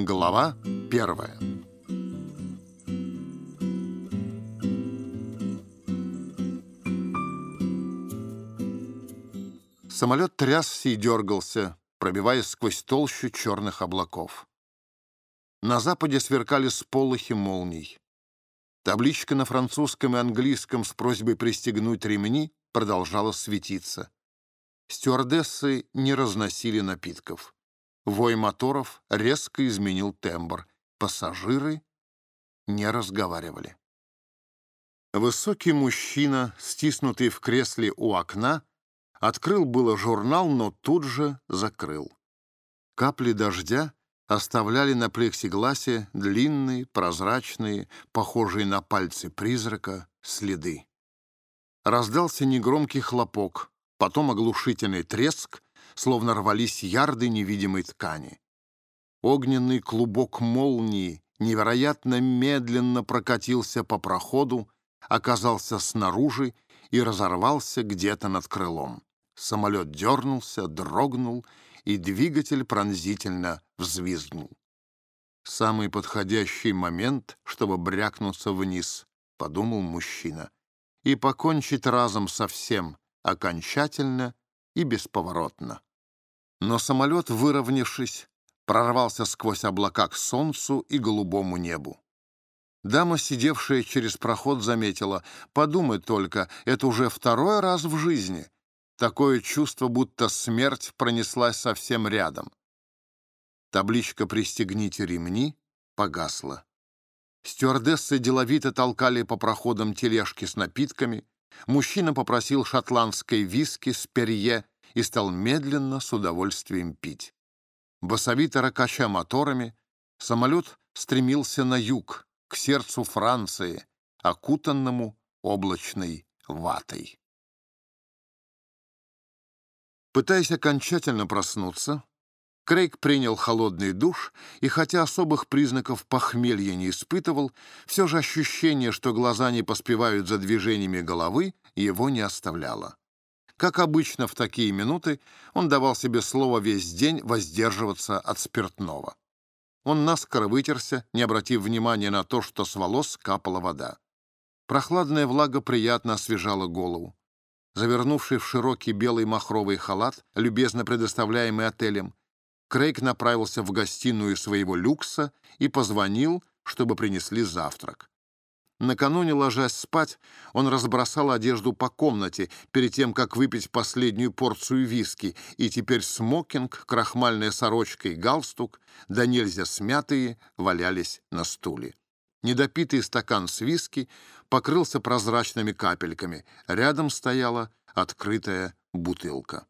Глава первая Самолет трясся и дергался, пробиваясь сквозь толщу черных облаков. На западе сверкали сполохи молний. Табличка на французском и английском с просьбой пристегнуть ремни продолжала светиться. Стюардессы не разносили напитков. Вой моторов резко изменил тембр. Пассажиры не разговаривали. Высокий мужчина, стиснутый в кресле у окна, открыл было журнал, но тут же закрыл. Капли дождя оставляли на плексигласе длинные, прозрачные, похожие на пальцы призрака, следы. Раздался негромкий хлопок, потом оглушительный треск, словно рвались ярды невидимой ткани. Огненный клубок молнии невероятно медленно прокатился по проходу, оказался снаружи и разорвался где-то над крылом. Самолет дернулся, дрогнул, и двигатель пронзительно взвизгнул. «Самый подходящий момент, чтобы брякнуться вниз», — подумал мужчина, «и покончить разом со всем, окончательно и бесповоротно». Но самолет, выровнявшись, прорвался сквозь облака к солнцу и голубому небу. Дама, сидевшая через проход, заметила, «Подумай только, это уже второй раз в жизни. Такое чувство, будто смерть пронеслась совсем рядом». Табличка «Пристегните ремни» погасла. Стюардессы деловито толкали по проходам тележки с напитками. Мужчина попросил шотландской виски с перье и стал медленно с удовольствием пить. Басовито ракача моторами, самолет стремился на юг, к сердцу Франции, окутанному облачной ватой. Пытаясь окончательно проснуться, Крейг принял холодный душ и, хотя особых признаков похмелья не испытывал, все же ощущение, что глаза не поспевают за движениями головы, его не оставляло. Как обычно в такие минуты, он давал себе слово весь день воздерживаться от спиртного. Он наскоро вытерся, не обратив внимания на то, что с волос капала вода. Прохладная влага приятно освежала голову. Завернувший в широкий белый махровый халат, любезно предоставляемый отелем, Крейг направился в гостиную своего люкса и позвонил, чтобы принесли завтрак. Накануне, ложась спать, он разбросал одежду по комнате перед тем, как выпить последнюю порцию виски, и теперь смокинг, крахмальная сорочка и галстук, да нельзя смятые, валялись на стуле. Недопитый стакан с виски покрылся прозрачными капельками. Рядом стояла открытая бутылка.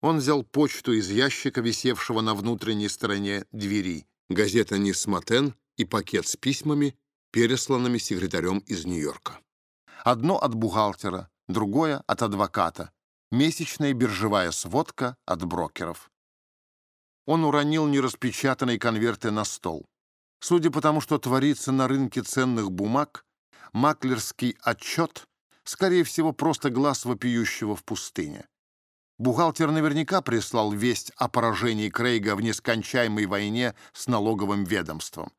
Он взял почту из ящика, висевшего на внутренней стороне двери, газета «Нисматен» и пакет с письмами, пересланными секретарем из Нью-Йорка. Одно от бухгалтера, другое от адвоката, месячная биржевая сводка от брокеров. Он уронил нераспечатанные конверты на стол. Судя по тому, что творится на рынке ценных бумаг, маклерский отчет, скорее всего, просто глаз вопиющего в пустыне. Бухгалтер наверняка прислал весть о поражении Крейга в нескончаемой войне с налоговым ведомством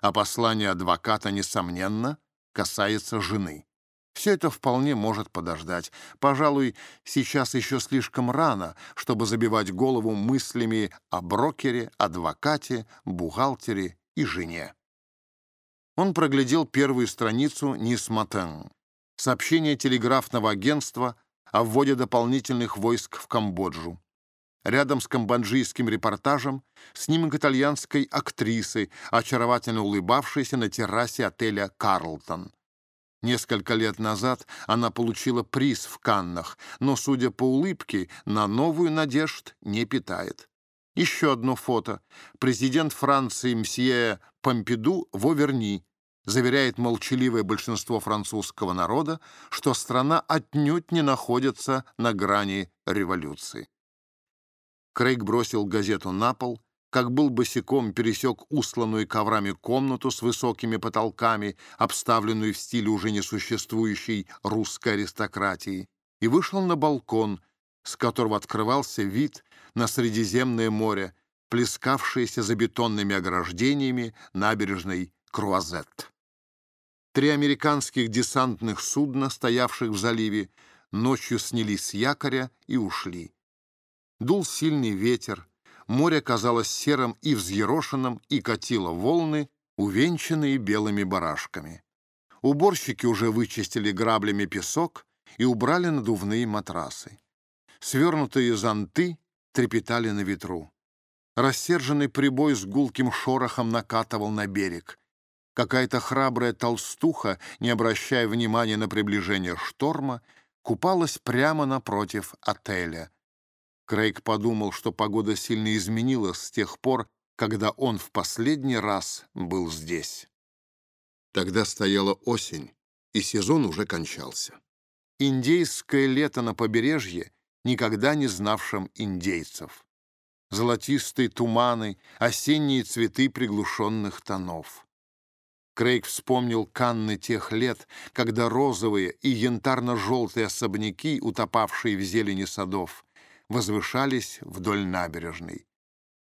а послание адвоката, несомненно, касается жены. Все это вполне может подождать. Пожалуй, сейчас еще слишком рано, чтобы забивать голову мыслями о брокере, адвокате, бухгалтере и жене. Он проглядел первую страницу «Нисматен» — сообщение телеграфного агентства о вводе дополнительных войск в Камбоджу. Рядом с камбоджийским репортажем снимок итальянской актрисы, очаровательно улыбавшейся на террасе отеля «Карлтон». Несколько лет назад она получила приз в Каннах, но, судя по улыбке, на новую надежд не питает. Еще одно фото. Президент Франции мсье Помпиду в Оверни заверяет молчаливое большинство французского народа, что страна отнюдь не находится на грани революции. Крейг бросил газету на пол, как был босиком, пересек усланную коврами комнату с высокими потолками, обставленную в стиле уже несуществующей русской аристократии, и вышел на балкон, с которого открывался вид на Средиземное море, плескавшиеся за бетонными ограждениями набережной Круазет. Три американских десантных судна, стоявших в заливе, ночью снялись с якоря и ушли. Дул сильный ветер, море казалось серым и взъерошенным и катило волны, увенчанные белыми барашками. Уборщики уже вычистили граблями песок и убрали надувные матрасы. Свернутые зонты трепетали на ветру. Рассерженный прибой с гулким шорохом накатывал на берег. Какая-то храбрая толстуха, не обращая внимания на приближение шторма, купалась прямо напротив отеля. Крейг подумал, что погода сильно изменилась с тех пор, когда он в последний раз был здесь. Тогда стояла осень, и сезон уже кончался. Индейское лето на побережье, никогда не знавшим индейцев. Золотистые туманы, осенние цветы приглушенных тонов. Крейг вспомнил канны тех лет, когда розовые и янтарно-желтые особняки, утопавшие в зелени садов, возвышались вдоль набережной.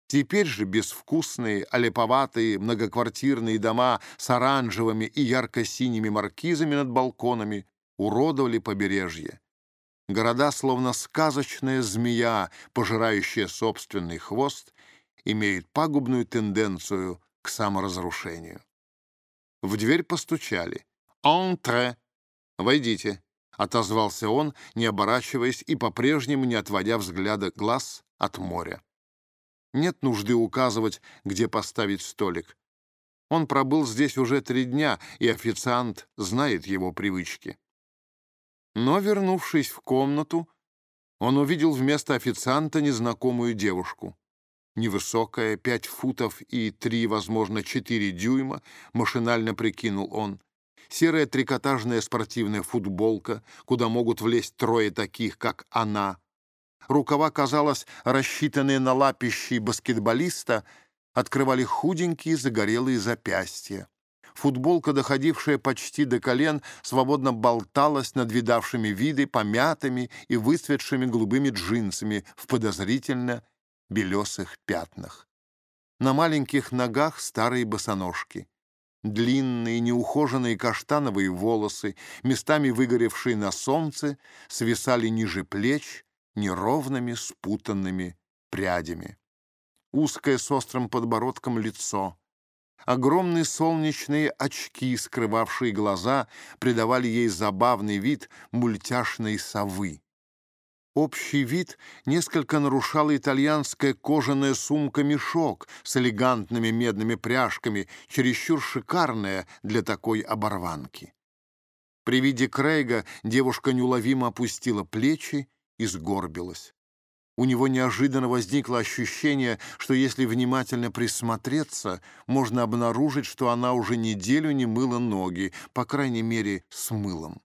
Теперь же безвкусные, олеповатые многоквартирные дома с оранжевыми и ярко-синими маркизами над балконами уродовали побережье. Города, словно сказочная змея, пожирающая собственный хвост, имеют пагубную тенденцию к саморазрушению. В дверь постучали. «Ентре! Войдите!» — отозвался он, не оборачиваясь и по-прежнему не отводя взгляда глаз от моря. Нет нужды указывать, где поставить столик. Он пробыл здесь уже три дня, и официант знает его привычки. Но, вернувшись в комнату, он увидел вместо официанта незнакомую девушку. Невысокая, пять футов и три, возможно, четыре дюйма, машинально прикинул он. Серая трикотажная спортивная футболка, куда могут влезть трое таких, как она, Рукава, казалось, рассчитанные на лапищей баскетболиста, открывали худенькие загорелые запястья. Футболка, доходившая почти до колен, свободно болталась над видавшими виды помятыми и выцветшими голубыми джинсами в подозрительно белесых пятнах. На маленьких ногах старые босоножки. Длинные, неухоженные каштановые волосы, местами выгоревшие на солнце, свисали ниже плеч, неровными спутанными прядями. Узкое с острым подбородком лицо. Огромные солнечные очки, скрывавшие глаза, придавали ей забавный вид мультяшной совы. Общий вид несколько нарушала итальянская кожаная сумка-мешок с элегантными медными пряжками, чересчур шикарная для такой оборванки. При виде Крейга девушка неуловимо опустила плечи и сгорбилась. У него неожиданно возникло ощущение, что если внимательно присмотреться, можно обнаружить, что она уже неделю не мыла ноги, по крайней мере, с мылом.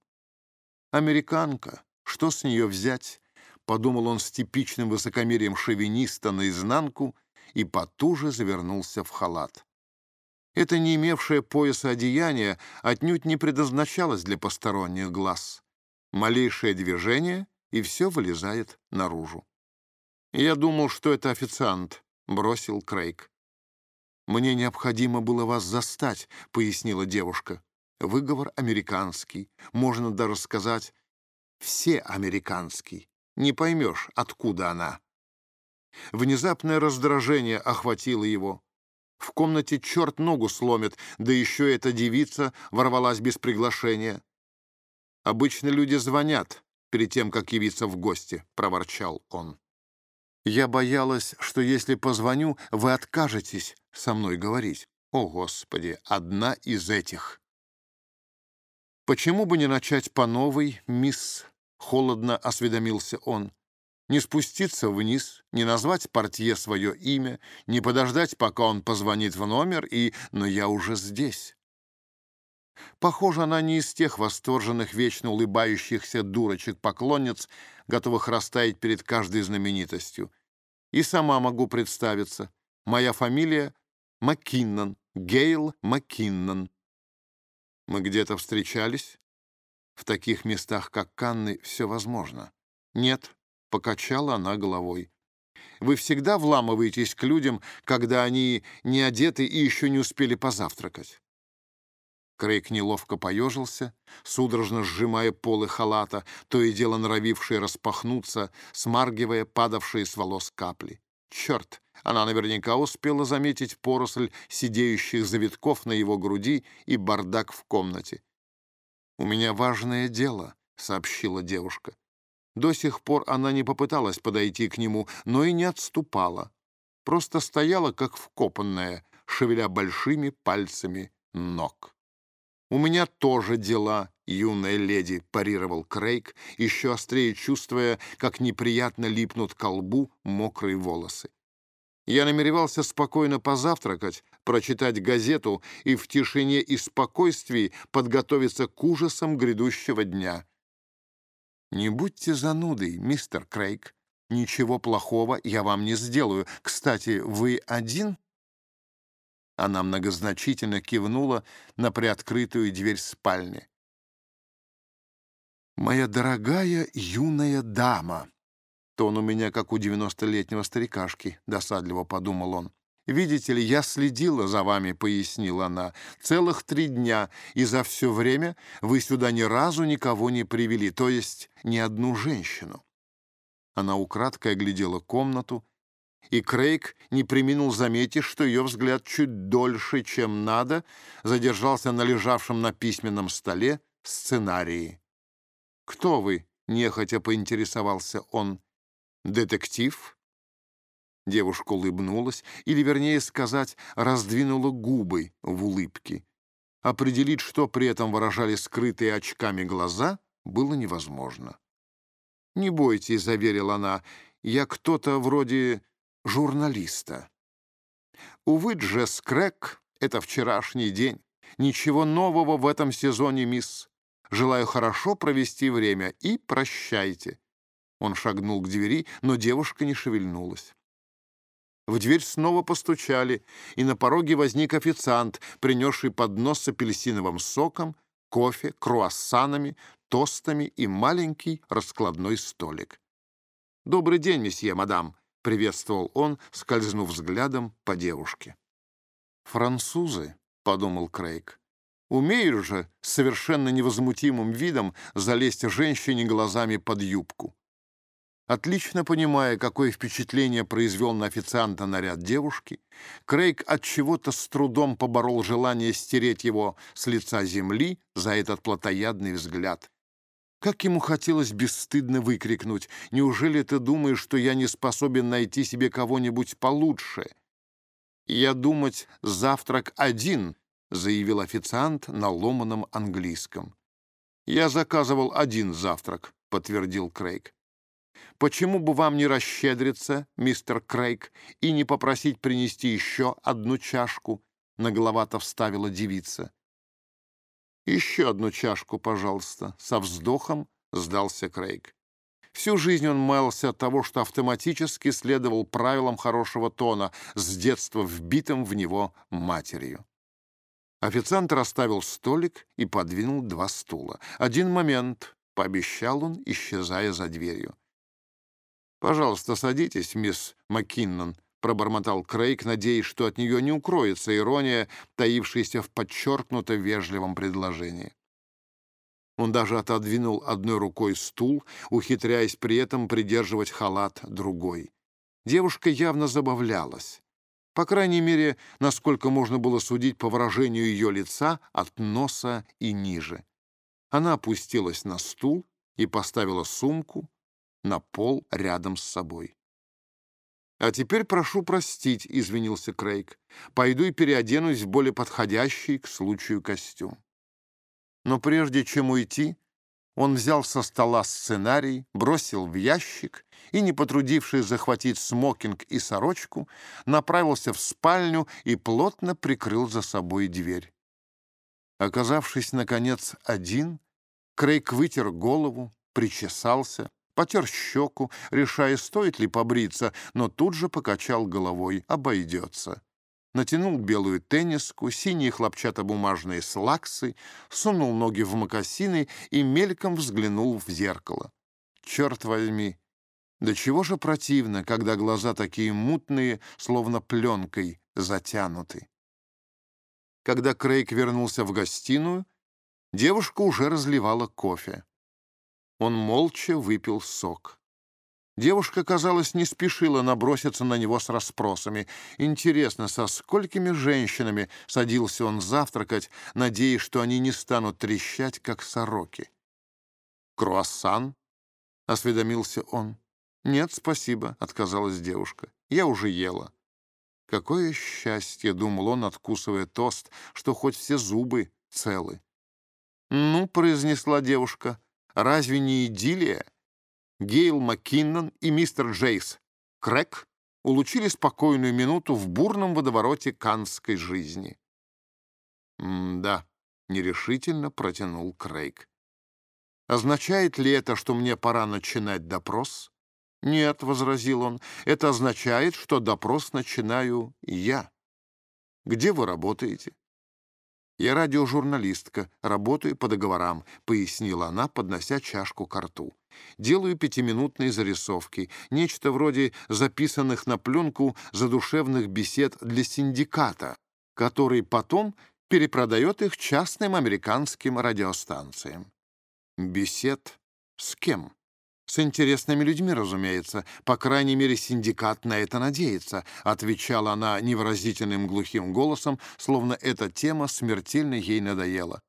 «Американка, что с нее взять?» — подумал он с типичным высокомерием шовиниста наизнанку и потуже завернулся в халат. Это не имевшее пояса одеяние отнюдь не предназначалось для посторонних глаз. Малейшее движение — и все вылезает наружу. «Я думал, что это официант», — бросил Крейг. «Мне необходимо было вас застать», — пояснила девушка. «Выговор американский. Можно даже сказать, все американский. Не поймешь, откуда она». Внезапное раздражение охватило его. В комнате черт ногу сломит, да еще эта девица ворвалась без приглашения. Обычно люди звонят, перед тем, как явиться в гости», — проворчал он. «Я боялась, что если позвоню, вы откажетесь со мной говорить. О, Господи, одна из этих!» «Почему бы не начать по новой, мисс?» — холодно осведомился он. «Не спуститься вниз, не назвать портье свое имя, не подождать, пока он позвонит в номер, и... Но я уже здесь. Похоже, она не из тех восторженных, вечно улыбающихся дурочек-поклонниц, готовых растаять перед каждой знаменитостью. И сама могу представиться. Моя фамилия Маккиннон, Гейл Маккиннон. Мы где-то встречались? В таких местах, как Канны, все возможно. Нет, покачала она головой. Вы всегда вламываетесь к людям, когда они не одеты и еще не успели позавтракать. Крейг неловко поежился, судорожно сжимая полы халата, то и дело норовившие распахнуться, смаргивая падавшие с волос капли. Черт, она наверняка успела заметить поросль сидеющих завитков на его груди и бардак в комнате. «У меня важное дело», — сообщила девушка. До сих пор она не попыталась подойти к нему, но и не отступала. Просто стояла, как вкопанная, шевеля большими пальцами ног. «У меня тоже дела, юная леди», — парировал Крейг, еще острее чувствуя, как неприятно липнут к лбу мокрые волосы. Я намеревался спокойно позавтракать, прочитать газету и в тишине и спокойствии подготовиться к ужасам грядущего дня. «Не будьте занудой, мистер Крейг. Ничего плохого я вам не сделаю. Кстати, вы один?» Она многозначительно кивнула на приоткрытую дверь спальни. «Моя дорогая юная дама!» «Тон у меня, как у девяностолетнего старикашки», — досадливо подумал он. «Видите ли, я следила за вами», — пояснила она, — «целых три дня, и за все время вы сюда ни разу никого не привели, то есть ни одну женщину». Она украдкой оглядела комнату, и Крейг не приминул заметить, что ее взгляд чуть дольше, чем надо, задержался на лежавшем на письменном столе сценарии. «Кто вы?» — нехотя поинтересовался он. «Детектив?» Девушка улыбнулась, или, вернее сказать, раздвинула губы в улыбке. Определить, что при этом выражали скрытые очками глаза, было невозможно. «Не бойтесь», — заверила она, — «я кто-то вроде журналиста». Увы, Джесс Крэк — это вчерашний день. Ничего нового в этом сезоне, мисс. Желаю хорошо провести время и прощайте. Он шагнул к двери, но девушка не шевельнулась. В дверь снова постучали, и на пороге возник официант, принесший поднос с апельсиновым соком, кофе, круассанами, тостами и маленький раскладной столик. «Добрый день, месье, мадам», — приветствовал он, скользнув взглядом по девушке. «Французы», — подумал Крейг, — «умеют же с совершенно невозмутимым видом залезть женщине глазами под юбку». Отлично понимая, какое впечатление произвел на официанта наряд девушки, Крейг от чего-то с трудом поборол желание стереть его с лица земли за этот плотоядный взгляд. Как ему хотелось бесстыдно выкрикнуть «Неужели ты думаешь, что я не способен найти себе кого-нибудь получше?» «Я думать, завтрак один», — заявил официант на ломаном английском. «Я заказывал один завтрак», — подтвердил Крейг. Почему бы вам не расщедриться, мистер Крейг, и не попросить принести еще одну чашку?» — нагловато вставила девица. «Еще одну чашку, пожалуйста», — со вздохом сдался Крейг. Всю жизнь он маялся от того, что автоматически следовал правилам хорошего тона, с детства вбитым в него матерью. Официант расставил столик и подвинул два стула. «Один момент», — пообещал он, исчезая за дверью. «Пожалуйста, садитесь, мисс Маккиннон», — пробормотал Крейг, надеясь, что от нее не укроется ирония, таившаяся в подчеркнуто вежливом предложении. Он даже отодвинул одной рукой стул, ухитряясь при этом придерживать халат другой. Девушка явно забавлялась. По крайней мере, насколько можно было судить по выражению ее лица от носа и ниже. Она опустилась на стул и поставила сумку, на пол рядом с собой. «А теперь прошу простить», — извинился Крейг. «Пойду и переоденусь в более подходящий к случаю костюм». Но прежде чем уйти, он взял со стола сценарий, бросил в ящик и, не потрудившись захватить смокинг и сорочку, направился в спальню и плотно прикрыл за собой дверь. Оказавшись, наконец, один, Крейг вытер голову, причесался, потер щеку, решая, стоит ли побриться, но тут же покачал головой. Обойдется. Натянул белую тенниску, синие хлопчатобумажные слаксы, сунул ноги в мокасины и мельком взглянул в зеркало. Черт возьми, Да чего же противно, когда глаза такие мутные, словно пленкой затянуты. Когда Крейг вернулся в гостиную, девушка уже разливала кофе. Он молча выпил сок. Девушка, казалось, не спешила наброситься на него с расспросами. Интересно, со сколькими женщинами садился он завтракать, надеясь, что они не станут трещать, как сороки. «Круассан?» — осведомился он. «Нет, спасибо», — отказалась девушка. «Я уже ела». «Какое счастье!» — думал он, откусывая тост, что хоть все зубы целы. «Ну», — произнесла девушка, — «разве не идиллия?» Гейл Маккиннон и мистер Джейс Крэк улучили спокойную минуту в бурном водовороте канской жизни. «М-да», — нерешительно протянул Крейг. «Означает ли это, что мне пора начинать допрос?» «Нет», — возразил он, — «это означает, что допрос начинаю я». «Где вы работаете?» «Я радиожурналистка, работаю по договорам», — пояснила она, поднося чашку к рту. «Делаю пятиминутные зарисовки, нечто вроде записанных на пленку задушевных бесед для синдиката, который потом перепродает их частным американским радиостанциям». «Бесед? С кем?» «С интересными людьми, разумеется. По крайней мере, синдикат на это надеется», — отвечала она невыразительным глухим голосом, словно эта тема смертельно ей надоела.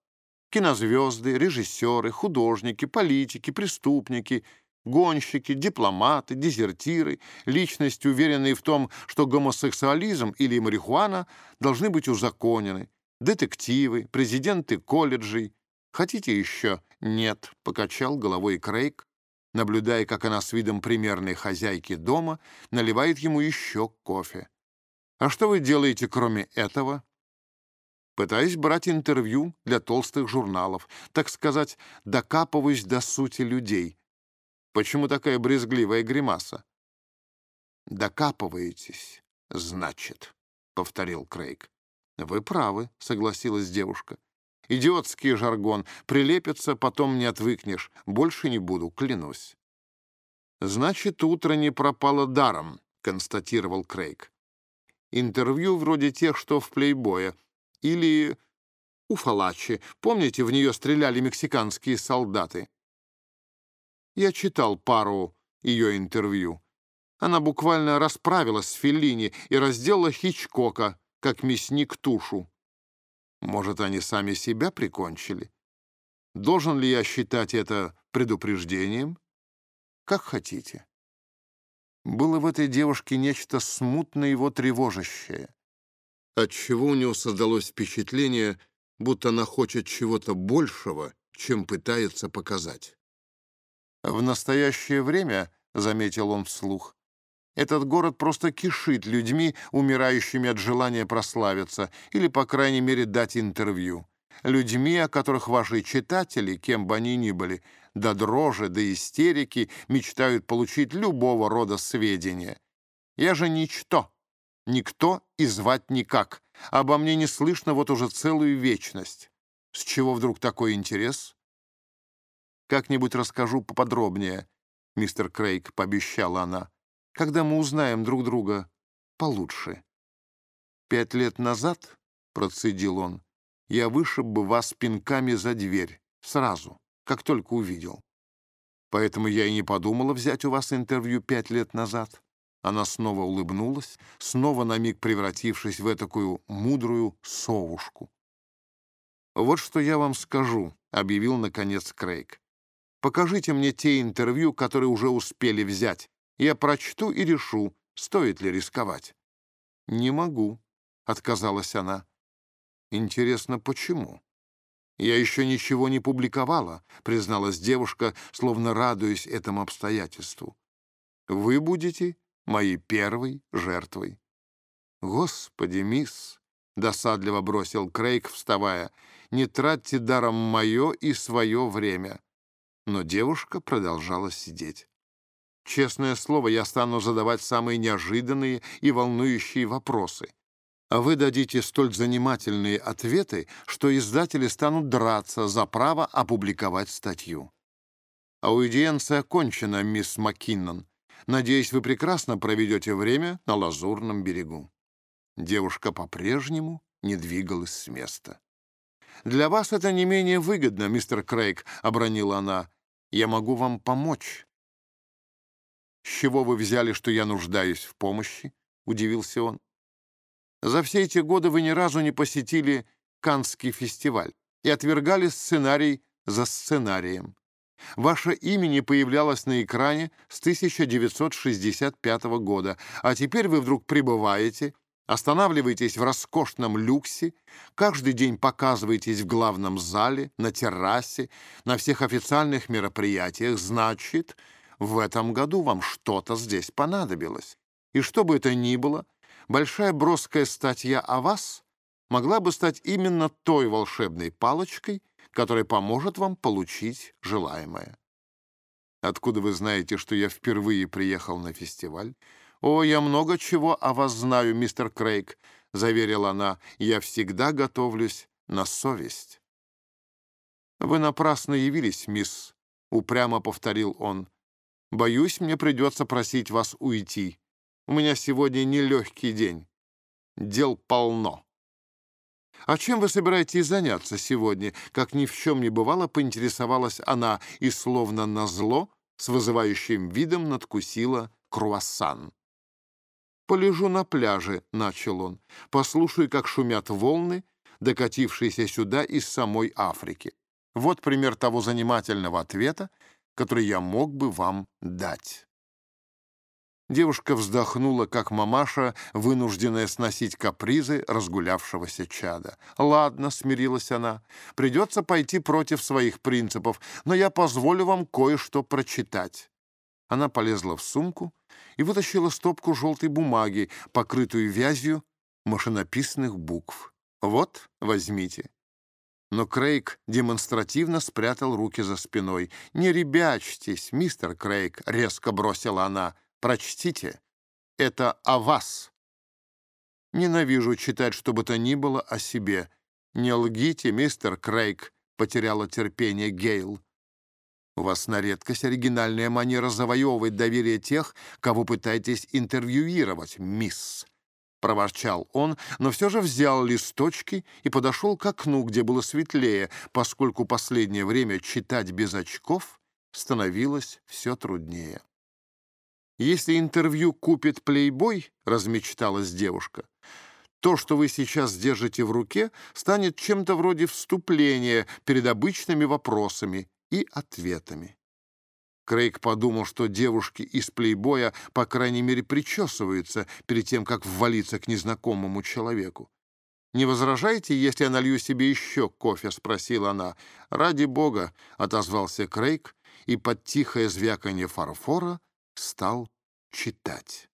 «Кинозвезды, режиссеры, художники, политики, преступники, гонщики, дипломаты, дезертиры, личности, уверенные в том, что гомосексуализм или марихуана должны быть узаконены, детективы, президенты колледжей. Хотите еще?» «Нет», — покачал головой Крейг, наблюдая, как она с видом примерной хозяйки дома наливает ему еще кофе. «А что вы делаете, кроме этого?» Пытаюсь брать интервью для толстых журналов, так сказать, докапываюсь до сути людей. Почему такая брезгливая гримаса? «Докапываетесь, значит», — повторил Крейг. «Вы правы», — согласилась девушка. Идиотский жаргон. Прилепится, потом не отвыкнешь. Больше не буду, клянусь. «Значит, утро не пропало даром», — констатировал Крейг. «Интервью вроде тех, что в плейбое. Или у Фалачи. Помните, в нее стреляли мексиканские солдаты?» Я читал пару ее интервью. Она буквально расправилась с Феллини и разделала Хичкока, как мясник тушу. Может, они сами себя прикончили? Должен ли я считать это предупреждением? Как хотите. Было в этой девушке нечто смутное его тревожащее, отчего у него создалось впечатление, будто она хочет чего-то большего, чем пытается показать. В настоящее время, — заметил он вслух, этот город просто кишит людьми, умирающими от желания прославиться или, по крайней мере, дать интервью. Людьми, о которых ваши читатели, кем бы они ни были, до дрожи, до истерики, мечтают получить любого рода сведения. Я же ничто, никто и звать никак. Обо мне не слышно вот уже целую вечность. С чего вдруг такой интерес? Как-нибудь расскажу поподробнее, мистер Крейг, пообещала она когда мы узнаем друг друга получше. Пять лет назад, — процедил он, — я вышиб бы вас пинками за дверь, сразу, как только увидел. Поэтому я и не подумала взять у вас интервью пять лет назад. Она снова улыбнулась, снова на миг превратившись в такую мудрую совушку. «Вот что я вам скажу», — объявил, наконец, Крейг. «Покажите мне те интервью, которые уже успели взять, я прочту и решу, стоит ли рисковать. «Не могу», — отказалась она. «Интересно, почему?» «Я еще ничего не публиковала», — призналась девушка, словно радуясь этому обстоятельству. «Вы будете моей первой жертвой». «Господи, мисс!» — досадливо бросил Крейг, вставая. «Не тратьте даром мое и свое время». Но девушка продолжала сидеть. Честное слово, я стану задавать самые неожиданные и волнующие вопросы. А вы дадите столь занимательные ответы, что издатели станут драться за право опубликовать статью. Аудиенция окончена, мисс Маккиннон. Надеюсь, вы прекрасно проведете время на Лазурном берегу». Девушка по-прежнему не двигалась с места. «Для вас это не менее выгодно, мистер Крейг», — обронила она. «Я могу вам помочь». «С чего вы взяли, что я нуждаюсь в помощи?» — удивился он. «За все эти годы вы ни разу не посетили Каннский фестиваль и отвергали сценарий за сценарием. Ваше имя не появлялось на экране с 1965 года, а теперь вы вдруг прибываете, останавливаетесь в роскошном люксе, каждый день показываетесь в главном зале, на террасе, на всех официальных мероприятиях. Значит, в этом году вам что-то здесь понадобилось. И что бы это ни было, большая броская статья о вас могла бы стать именно той волшебной палочкой, который поможет вам получить желаемое. Откуда вы знаете, что я впервые приехал на фестиваль? О, я много чего о вас знаю, мистер Крейг, заверила она. Я всегда готовлюсь на совесть. Вы напрасно явились, мисс, упрямо повторил он. Боюсь, мне придется просить вас уйти. У меня сегодня нелегкий день. Дел полно. «А чем вы собираетесь заняться сегодня?» Как ни в чем не бывало, поинтересовалась она и, словно назло, с вызывающим видом надкусила круассан. «Полежу на пляже», — начал он. «Послушаю, как шумят волны, докатившиеся сюда из самой Африки. Вот пример того занимательного ответа, который я мог бы вам дать». Девушка вздохнула, как мамаша, вынужденная сносить капризы разгулявшегося чада. «Ладно», — смирилась она, — «придется пойти против своих принципов, но я позволю вам кое-что прочитать». Она полезла в сумку и вытащила стопку желтой бумаги, покрытую вязью машинописных букв. «Вот, возьмите». Но Крейг демонстративно спрятал руки за спиной. «Не ребячьтесь, мистер Крейг», — резко бросила она, — Прочтите. Это о вас. Ненавижу читать, что бы то ни было о себе. Не лгите, мистер Крейг, потеряла терпение Гейл. У вас на редкость оригинальная манера завоевывать доверие тех, кого пытаетесь интервьюировать, мисс. Проворчал он, но все же взял листочки и подошел к окну, где было светлее, поскольку последнее время читать без очков становилось все труднее. «Если интервью купит плейбой», — размечталась девушка, «то, что вы сейчас держите в руке, станет чем-то вроде вступления перед обычными вопросами и ответами». Крейг подумал, что девушки из плейбоя, по крайней мере, причесываются перед тем, как ввалиться к незнакомому человеку. «Не возражаете, если я налью себе еще кофе?» — спросила она. «Ради бога!» — отозвался Крейг, и под тихое звяканье фарфора стал читать.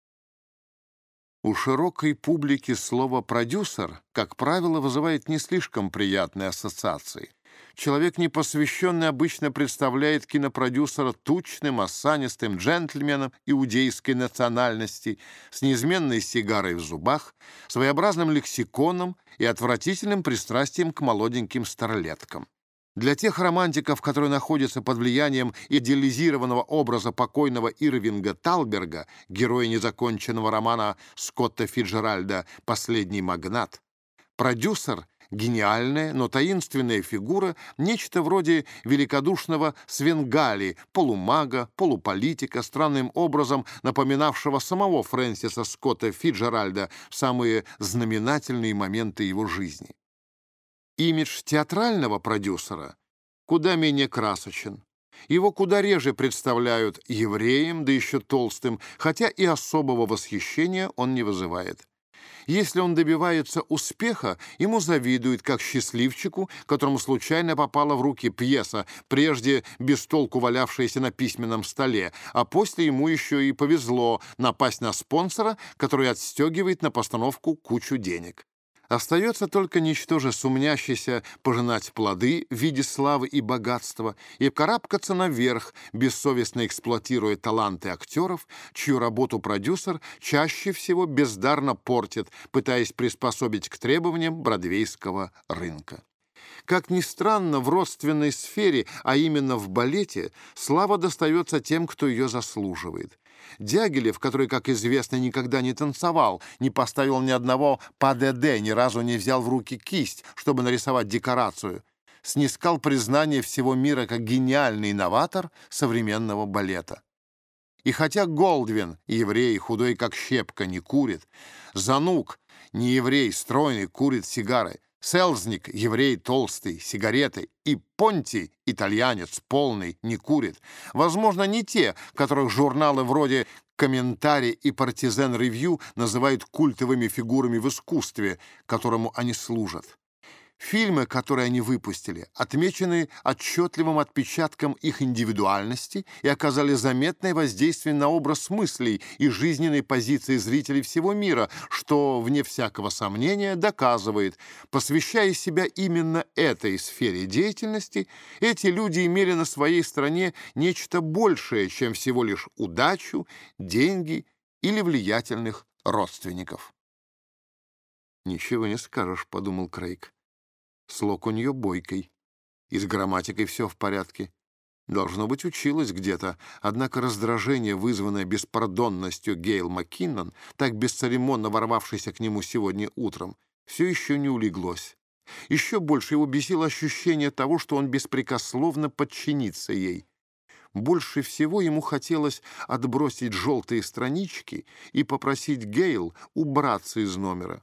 У широкой публики слово «продюсер», как правило, вызывает не слишком приятные ассоциации. Человек, непосвященный, обычно представляет кинопродюсера тучным, осанистым джентльменом иудейской национальности, с неизменной сигарой в зубах, своеобразным лексиконом и отвратительным пристрастием к молоденьким старлеткам. Для тех романтиков, которые находятся под влиянием идеализированного образа покойного Ирвинга Талберга, героя незаконченного романа Скотта Фиджеральда «Последний магнат», продюсер — гениальная, но таинственная фигура, нечто вроде великодушного Свенгали, полумага, полуполитика, странным образом напоминавшего самого Фрэнсиса Скотта Фиджеральда в самые знаменательные моменты его жизни. Имидж театрального продюсера куда менее красочен. Его куда реже представляют евреем, да еще толстым, хотя и особого восхищения он не вызывает. Если он добивается успеха, ему завидуют как счастливчику, которому случайно попала в руки пьеса, прежде без толку валявшаяся на письменном столе, а после ему еще и повезло напасть на спонсора, который отстегивает на постановку кучу денег. Остается только ничтоже сумнящийся пожинать плоды в виде славы и богатства и карабкаться наверх, бессовестно эксплуатируя таланты актеров, чью работу продюсер чаще всего бездарно портит, пытаясь приспособить к требованиям бродвейского рынка. Как ни странно, в родственной сфере, а именно в балете, слава достается тем, кто ее заслуживает. Дягилев, который, как известно, никогда не танцевал, не поставил ни одного ПДД, ни разу не взял в руки кисть, чтобы нарисовать декорацию, снискал признание всего мира как гениальный инноватор современного балета. И хотя Голдвин, еврей, худой как щепка, не курит, Занук, не еврей, стройный, курит сигары, Селзник, еврей толстый, сигареты, и Понти, итальянец, полный, не курит. Возможно, не те, которых журналы вроде «Комментарий» и «Партизан Ревью» называют культовыми фигурами в искусстве, которому они служат. Фильмы, которые они выпустили, отмечены отчетливым отпечатком их индивидуальности и оказали заметное воздействие на образ мыслей и жизненной позиции зрителей всего мира, что, вне всякого сомнения, доказывает, посвящая себя именно этой сфере деятельности, эти люди имели на своей стороне нечто большее, чем всего лишь удачу, деньги или влиятельных родственников. «Ничего не скажешь», — подумал Крейг. Слог у нее бойкой. И с грамматикой все в порядке. Должно быть, училась где-то, однако раздражение, вызванное беспардонностью Гейл Маккиннон, так бесцеремонно ворвавшейся к нему сегодня утром, все еще не улеглось. Еще больше его бесило ощущение того, что он беспрекословно подчинится ей. Больше всего ему хотелось отбросить желтые странички и попросить Гейл убраться из номера.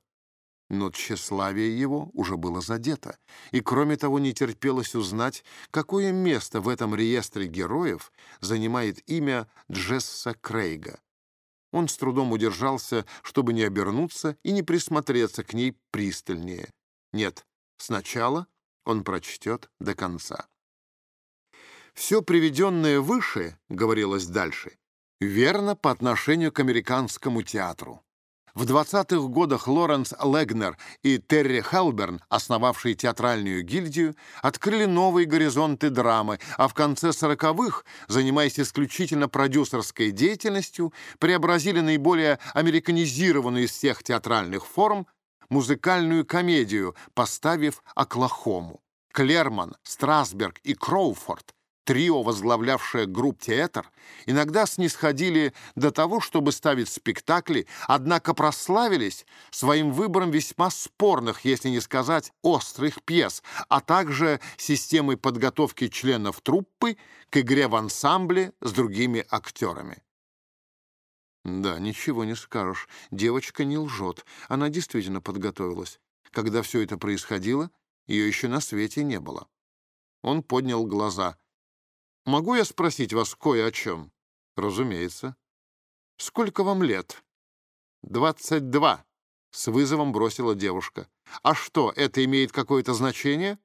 Но тщеславие его уже было задето, и, кроме того, не терпелось узнать, какое место в этом реестре героев занимает имя Джесса Крейга. Он с трудом удержался, чтобы не обернуться и не присмотреться к ней пристальнее. Нет, сначала он прочтет до конца. «Все приведенное выше, — говорилось дальше, — верно по отношению к американскому театру. В 20-х годах Лоренс Легнер и Терри Хелберн, основавшие театральную гильдию, открыли новые горизонты драмы, а в конце 40-х, занимаясь исключительно продюсерской деятельностью, преобразили наиболее американизированную из всех театральных форм музыкальную комедию, поставив «Оклахому». Клерман, Страсберг и Кроуфорд Трио, возглавлявшее групп театр, иногда снисходили до того, чтобы ставить спектакли, однако прославились своим выбором весьма спорных, если не сказать острых пьес, а также системой подготовки членов труппы к игре в ансамбле с другими актерами. Да, ничего не скажешь. Девочка не лжет. Она действительно подготовилась. Когда все это происходило, ее еще на свете не было. Он поднял глаза. Могу я спросить вас кое о чем? Разумеется. Сколько вам лет? Двадцать два. С вызовом бросила девушка. А что, это имеет какое-то значение?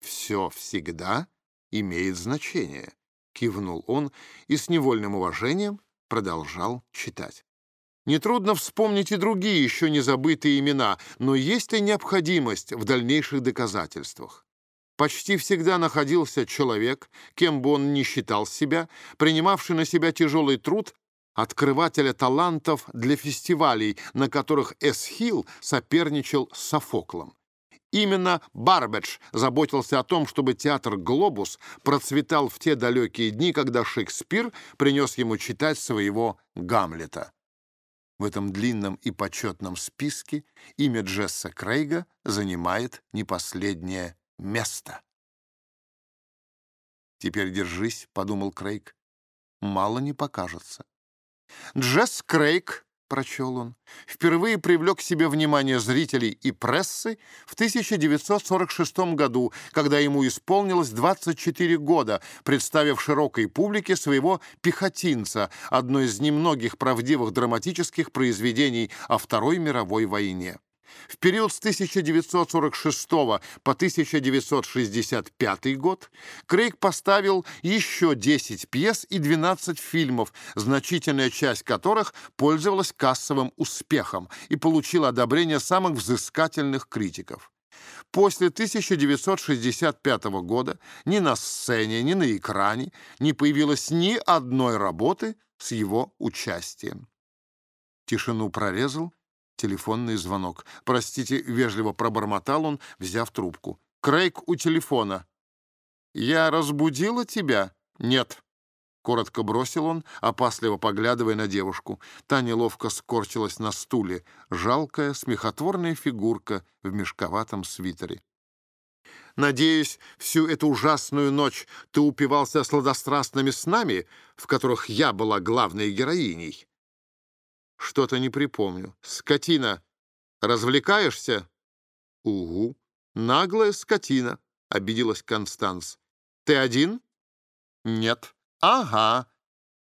Все всегда имеет значение, кивнул он и с невольным уважением продолжал читать. Нетрудно вспомнить и другие еще не забытые имена, но есть ли необходимость в дальнейших доказательствах? Почти всегда находился человек, кем бы он ни считал себя, принимавший на себя тяжелый труд открывателя талантов для фестивалей, на которых Эсхил соперничал с Софоклом. Именно Барбедж заботился о том, чтобы театр «Глобус» процветал в те далекие дни, когда Шекспир принес ему читать своего «Гамлета». В этом длинном и почетном списке имя Джесса Крейга занимает не последнее место. «Теперь держись», — подумал Крейг. «Мало не покажется». Джесс Крейг, — прочел он, — впервые привлек к себе внимание зрителей и прессы в 1946 году, когда ему исполнилось 24 года, представив широкой публике своего «Пехотинца», одно из немногих правдивых драматических произведений о Второй мировой войне. В период с 1946 по 1965 год Крейг поставил еще 10 пьес и 12 фильмов, значительная часть которых пользовалась кассовым успехом и получила одобрение самых взыскательных критиков. После 1965 года ни на сцене, ни на экране не появилось ни одной работы с его участием. Тишину прорезал Телефонный звонок. «Простите», — вежливо пробормотал он, взяв трубку. «Крейг у телефона». «Я разбудила тебя?» «Нет». Коротко бросил он, опасливо поглядывая на девушку. Та неловко скорчилась на стуле. Жалкая, смехотворная фигурка в мешковатом свитере. «Надеюсь, всю эту ужасную ночь ты упивался сладострастными снами, в которых я была главной героиней?» «Что-то не припомню. Скотина, развлекаешься?» «Угу. Наглая скотина», — обиделась Констанс. «Ты один?» «Нет». «Ага».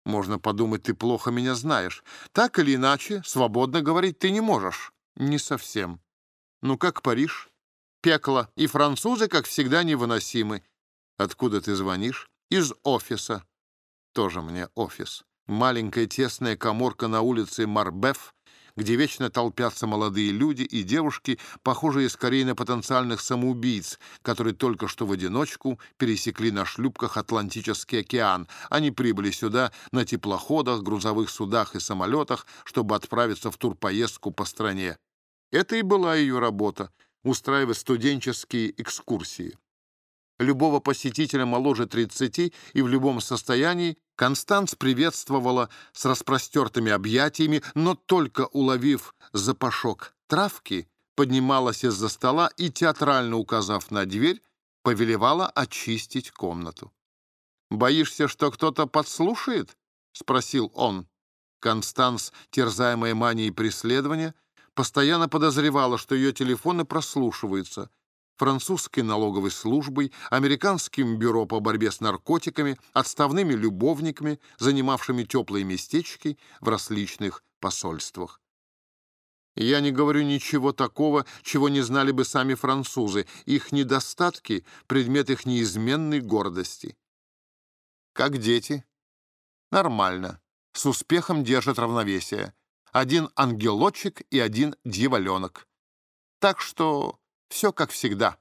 «Можно подумать, ты плохо меня знаешь. Так или иначе, свободно говорить ты не можешь». «Не совсем». «Ну, как Париж?» «Пекло. И французы, как всегда, невыносимы». «Откуда ты звонишь?» «Из офиса». «Тоже мне офис. Маленькая тесная коморка на улице Марбеф где вечно толпятся молодые люди и девушки, похожие скорее на потенциальных самоубийц, которые только что в одиночку пересекли на шлюпках Атлантический океан. Они прибыли сюда на теплоходах, грузовых судах и самолетах, чтобы отправиться в турпоездку по стране. Это и была ее работа — устраивать студенческие экскурсии. Любого посетителя моложе 30 и в любом состоянии Констанс приветствовала с распростертыми объятиями, но только уловив запашок травки, поднималась из-за стола и, театрально указав на дверь, повелевала очистить комнату. «Боишься, что кто-то подслушает?» — спросил он. Констанс, терзаемая манией преследования, постоянно подозревала, что ее телефоны прослушиваются, французской налоговой службой, американским бюро по борьбе с наркотиками, отставными любовниками, занимавшими теплые местечки в различных посольствах. Я не говорю ничего такого, чего не знали бы сами французы. Их недостатки — предмет их неизменной гордости. Как дети? Нормально. С успехом держат равновесие. Один ангелочек и один дьяволенок. Так что все как всегда.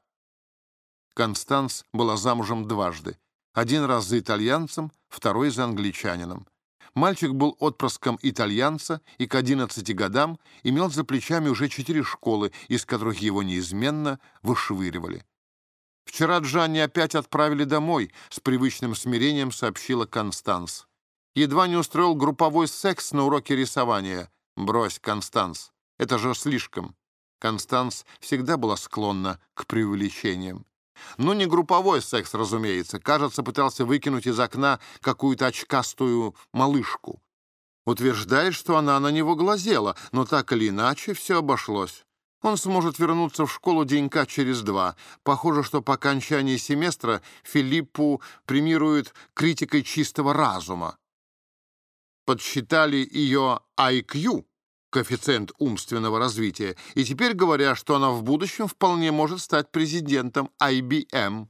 Констанс была замужем дважды. Один раз за итальянцем, второй за англичанином. Мальчик был отпрыском итальянца и к 11 годам имел за плечами уже четыре школы, из которых его неизменно вышвыривали. «Вчера Джанни опять отправили домой», — с привычным смирением сообщила Констанс. «Едва не устроил групповой секс на уроке рисования. Брось, Констанс, это же слишком. Констанс всегда была склонна к преувеличениям. Ну, не групповой секс, разумеется. Кажется, пытался выкинуть из окна какую-то очкастую малышку. Утверждает, что она на него глазела, но так или иначе все обошлось. Он сможет вернуться в школу денька через два. Похоже, что по окончании семестра Филиппу премируют критикой чистого разума. Подсчитали ее IQ коэффициент умственного развития, и теперь говорят, что она в будущем вполне может стать президентом IBM.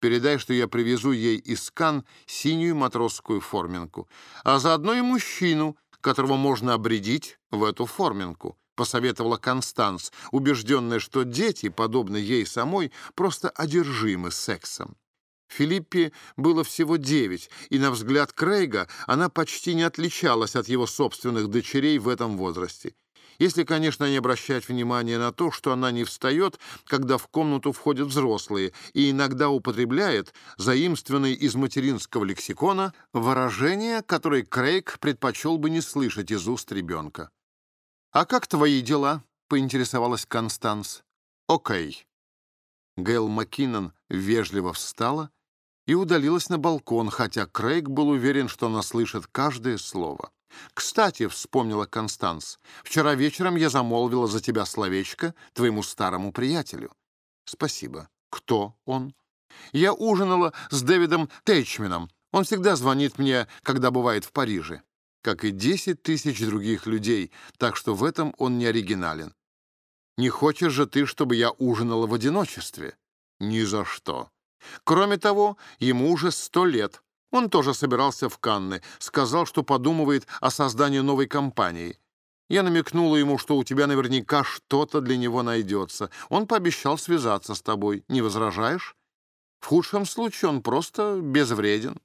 Передай, что я привезу ей из Кан синюю матросскую форминку, а заодно и мужчину, которого можно обредить в эту форминку, посоветовала Констанс, убежденная, что дети, подобно ей самой, просто одержимы сексом. Филиппе было всего девять, и, на взгляд Крейга, она почти не отличалась от его собственных дочерей в этом возрасте. Если, конечно, не обращать внимания на то, что она не встает, когда в комнату входят взрослые, и иногда употребляет, заимствованные из материнского лексикона, выражения, которые Крейг предпочел бы не слышать из уст ребенка. «А как твои дела?» — поинтересовалась Констанс. «Окей». Гейл Маккинон вежливо встала и удалилась на балкон, хотя Крейг был уверен, что она слышит каждое слово. «Кстати», — вспомнила Констанс, — «вчера вечером я замолвила за тебя словечко твоему старому приятелю». «Спасибо. Кто он?» «Я ужинала с Дэвидом Тейчменом. Он всегда звонит мне, когда бывает в Париже, как и десять тысяч других людей, так что в этом он не оригинален. Не хочешь же ты, чтобы я ужинала в одиночестве?» «Ни за что. Кроме того, ему уже сто лет. Он тоже собирался в Канны, сказал, что подумывает о создании новой компании. Я намекнула ему, что у тебя наверняка что-то для него найдется. Он пообещал связаться с тобой. Не возражаешь? В худшем случае он просто безвреден.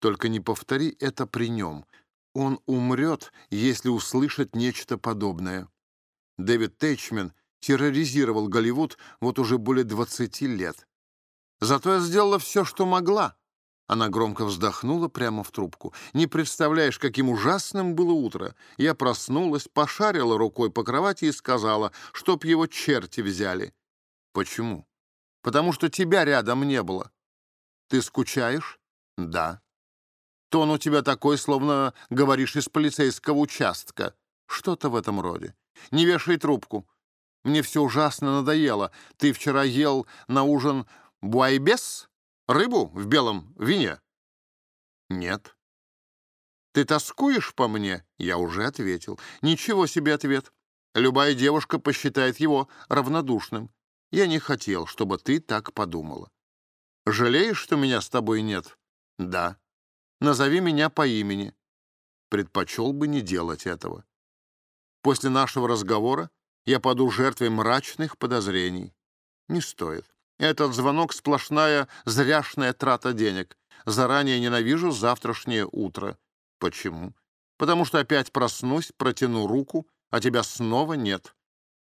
Только не повтори это при нем. Он умрет, если услышит нечто подобное. Дэвид Тейчмен терроризировал Голливуд вот уже более 20 лет. Зато я сделала все, что могла. Она громко вздохнула прямо в трубку. «Не представляешь, каким ужасным было утро. Я проснулась, пошарила рукой по кровати и сказала, чтоб его черти взяли». «Почему?» «Потому что тебя рядом не было». «Ты скучаешь?» «Да». «Тон у тебя такой, словно говоришь из полицейского участка». «Что-то в этом роде». «Не вешай трубку. Мне все ужасно надоело. Ты вчера ел на ужин буайбес?» Рыбу в белом вине? Нет. Ты тоскуешь по мне? Я уже ответил. Ничего себе ответ. Любая девушка посчитает его равнодушным. Я не хотел, чтобы ты так подумала. Жалеешь, что меня с тобой нет? Да. Назови меня по имени. Предпочел бы не делать этого. После нашего разговора я паду жертвой мрачных подозрений. Не стоит. Этот звонок — сплошная зряшная трата денег. Заранее ненавижу завтрашнее утро. Почему? Потому что опять проснусь, протяну руку, а тебя снова нет.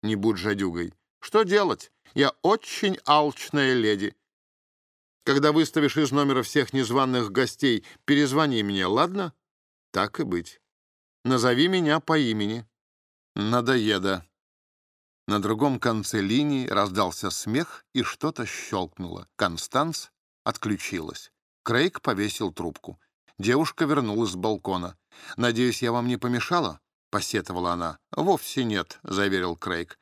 Не будь жадюгой. Что делать? Я очень алчная леди. Когда выставишь из номера всех незваных гостей, перезвони мне, ладно? Так и быть. Назови меня по имени. Надоеда. На другом конце линии раздался смех, и что-то щелкнуло. Констанс отключилась. Крейг повесил трубку. Девушка вернулась с балкона. «Надеюсь, я вам не помешала?» — посетовала она. «Вовсе нет», — заверил Крейг.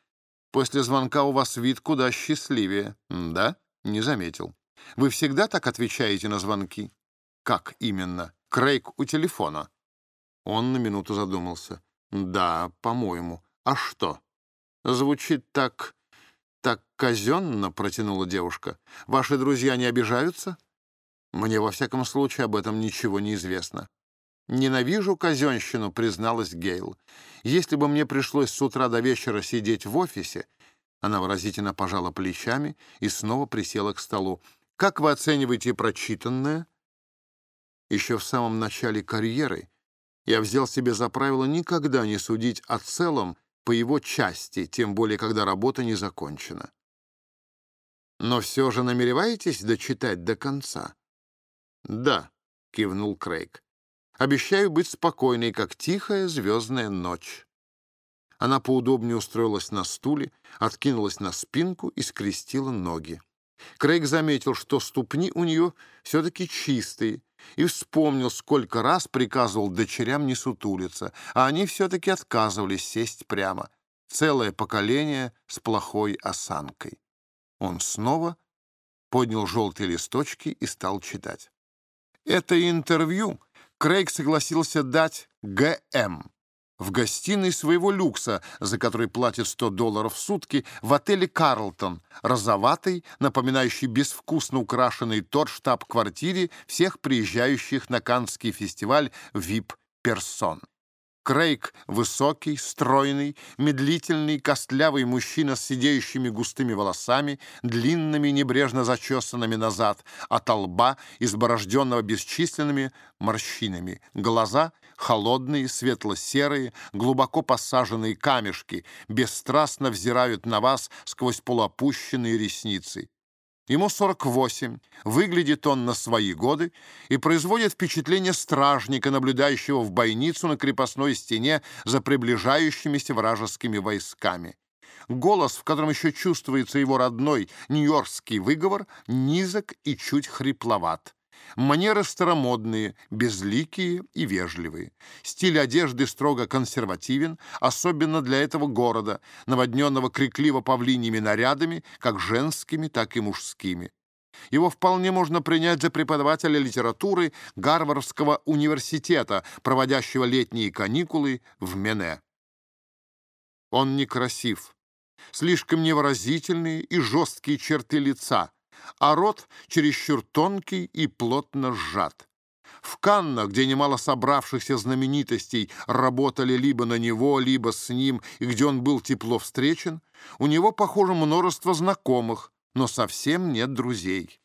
«После звонка у вас вид куда счастливее». «Да?» — не заметил. «Вы всегда так отвечаете на звонки?» «Как именно?» «Крейг у телефона». Он на минуту задумался. «Да, по-моему. А что?» «Звучит так... так казенно», — протянула девушка. «Ваши друзья не обижаются?» «Мне, во всяком случае, об этом ничего не известно». «Ненавижу казенщину», — призналась Гейл. «Если бы мне пришлось с утра до вечера сидеть в офисе...» Она выразительно пожала плечами и снова присела к столу. «Как вы оцениваете прочитанное?» Еще в самом начале карьеры я взял себе за правило никогда не судить о целом по его части, тем более, когда работа не закончена. Но все же намереваетесь дочитать до конца? Да, кивнул Крейг. Обещаю быть спокойной, как тихая звездная ночь. Она поудобнее устроилась на стуле, откинулась на спинку и скрестила ноги. Крейг заметил, что ступни у нее все-таки чистые, и вспомнил, сколько раз приказывал дочерям не сутулиться, а они все-таки отказывались сесть прямо. Целое поколение с плохой осанкой. Он снова поднял желтые листочки и стал читать. Это интервью Крейг согласился дать ГМ в гостиной своего люкса, за который платит 100 долларов в сутки, в отеле «Карлтон», розоватый, напоминающий безвкусно украшенный торт штаб-квартире всех приезжающих на Каннский фестиваль «ВИП-персон». Крейг — высокий, стройный, медлительный, костлявый мужчина с сидеющими густыми волосами, длинными, небрежно зачесанными назад, от лба, изборожденного бесчисленными морщинами. Глаза — холодные, светло-серые, глубоко посаженные камешки, бесстрастно взирают на вас сквозь полуопущенные ресницы. Ему 48, выглядит он на свои годы и производит впечатление стражника, наблюдающего в бойницу на крепостной стене за приближающимися вражескими войсками. Голос, в котором еще чувствуется его родной нью-йоркский выговор, низок и чуть хрипловат. Манеры старомодные, безликие и вежливые. Стиль одежды строго консервативен, особенно для этого города, наводненного крикливо-павлиньими нарядами, как женскими, так и мужскими. Его вполне можно принять за преподавателя литературы Гарвардского университета, проводящего летние каникулы в Мене. Он некрасив, слишком невыразительные и жесткие черты лица, а рот чересчур тонкий и плотно сжат. В Каннах, где немало собравшихся знаменитостей работали либо на него, либо с ним, и где он был тепло встречен, у него, похоже, множество знакомых, но совсем нет друзей.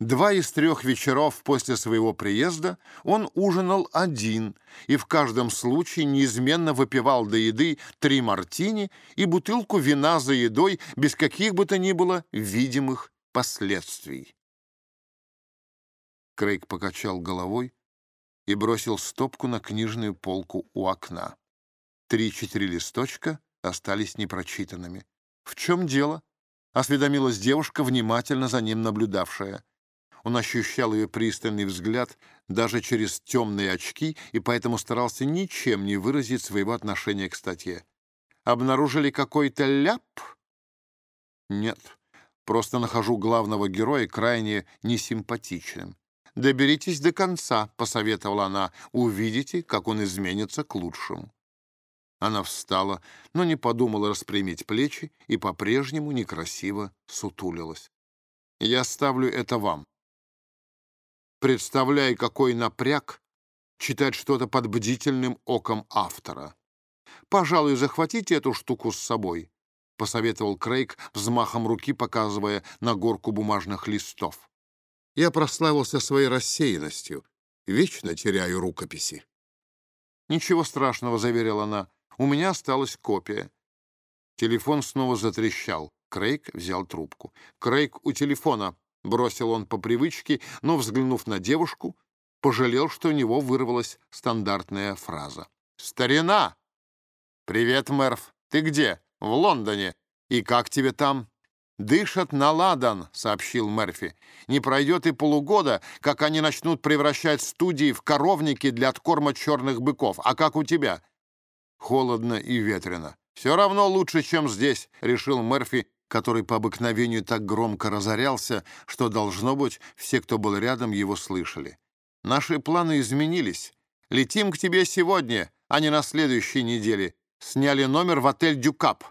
Два из трех вечеров после своего приезда он ужинал один и в каждом случае неизменно выпивал до еды три мартини и бутылку вина за едой без каких бы то ни было видимых последствий. Крейг покачал головой и бросил стопку на книжную полку у окна. Три-четыре листочка остались непрочитанными. «В чем дело?» — осведомилась девушка, внимательно за ним наблюдавшая. Он ощущал ее пристальный взгляд даже через темные очки и поэтому старался ничем не выразить своего отношения к статье. «Обнаружили какой-то ляп?» «Нет, просто нахожу главного героя крайне несимпатичным». «Доберитесь до конца», — посоветовала она. «Увидите, как он изменится к лучшему». Она встала, но не подумала распрямить плечи и по-прежнему некрасиво сутулилась. «Я ставлю это вам. Представляй, какой напряг читать что-то под бдительным оком автора. Пожалуй, захватите эту штуку с собой», — посоветовал Крейг, взмахом руки показывая на горку бумажных листов. «Я прославился своей рассеянностью. Вечно теряю рукописи». «Ничего страшного», — заверила она. У меня осталась копия. Телефон снова затрещал. Крейг взял трубку. «Крейг у телефона», — бросил он по привычке, но, взглянув на девушку, пожалел, что у него вырвалась стандартная фраза. «Старина!» «Привет, Мерв. Ты где?» «В Лондоне. И как тебе там?» «Дышат на ладан», — сообщил Мерфи. «Не пройдет и полугода, как они начнут превращать студии в коровники для откорма черных быков. А как у тебя?» холодно и ветрено. «Все равно лучше, чем здесь», — решил Мерфи, который по обыкновению так громко разорялся, что, должно быть, все, кто был рядом, его слышали. «Наши планы изменились. Летим к тебе сегодня, а не на следующей неделе. Сняли номер в отель «Дюкап».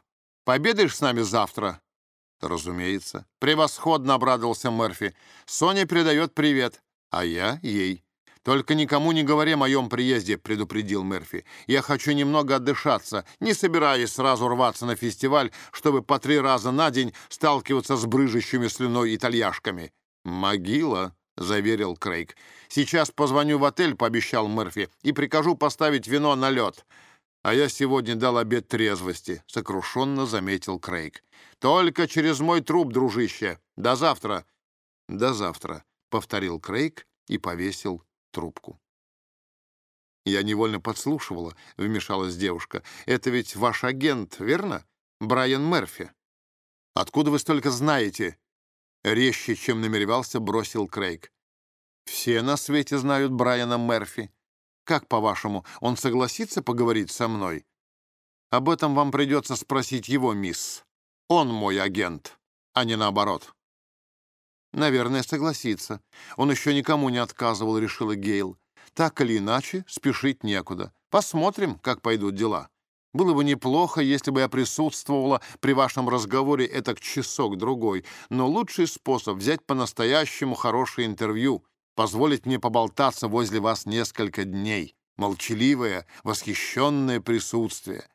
Пообедаешь с нами завтра?» «Разумеется». «Превосходно», — обрадовался Мерфи. «Соня передает привет, а я ей». «Только никому не говори о моем приезде», — предупредил Мерфи. «Я хочу немного отдышаться, не собираюсь сразу рваться на фестиваль, чтобы по три раза на день сталкиваться с брыжущими слюной итальяшками». «Могила», — заверил Крейг. «Сейчас позвоню в отель», — пообещал Мерфи, «и прикажу поставить вино на лед». «А я сегодня дал обед трезвости», — сокрушенно заметил Крейг. «Только через мой труп, дружище. До завтра». «До завтра», — повторил Крейг и повесил трубку. «Я невольно подслушивала», — вмешалась девушка. «Это ведь ваш агент, верно? Брайан Мерфи». «Откуда вы столько знаете?» Резче, чем намеревался, бросил Крейг. «Все на свете знают Брайана Мерфи. Как, по-вашему, он согласится поговорить со мной?» «Об этом вам придется спросить его, мисс. Он мой агент, а не наоборот». «Наверное, согласится. Он еще никому не отказывал», — решила Гейл. «Так или иначе, спешить некуда. Посмотрим, как пойдут дела. Было бы неплохо, если бы я присутствовала при вашем разговоре этак часок-другой, но лучший способ взять по-настоящему хорошее интервью, позволить мне поболтаться возле вас несколько дней. Молчаливое, восхищенное присутствие.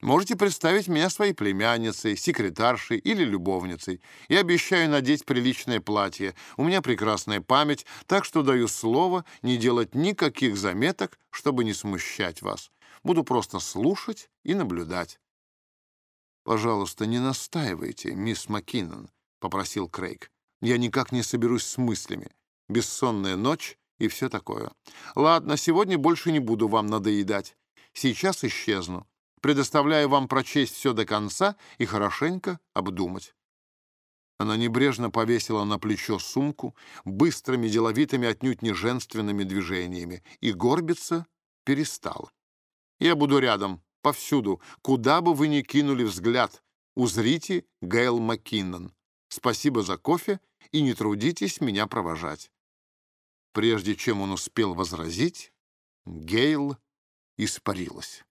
Можете представить меня своей племянницей, секретаршей или любовницей. Я обещаю надеть приличное платье. У меня прекрасная память, так что даю слово не делать никаких заметок, чтобы не смущать вас. Буду просто слушать и наблюдать. «Пожалуйста, не настаивайте, мисс Маккинон», — попросил Крейг. «Я никак не соберусь с мыслями. Бессонная ночь и все такое. Ладно, сегодня больше не буду вам надоедать. Сейчас исчезну предоставляю вам прочесть все до конца и хорошенько обдумать». Она небрежно повесила на плечо сумку быстрыми, деловитыми, отнюдь не женственными движениями, и горбиться перестала. «Я буду рядом, повсюду, куда бы вы ни кинули взгляд. Узрите Гейл Маккиннон. Спасибо за кофе и не трудитесь меня провожать». Прежде чем он успел возразить, Гейл испарилась.